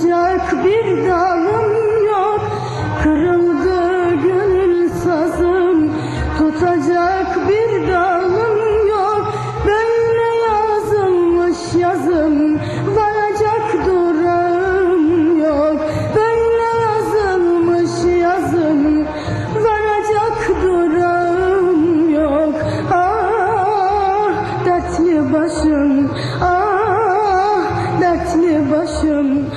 Tutacak bir dalım yok. Kırıldı gönül sazım. Tutacak bir dalım yok. Böyle yazılmış yazım. Varacak durağım yok. Böyle yazılmış yazım. Varacak durağım yok. Ah dertli başım. Ah dertli başım.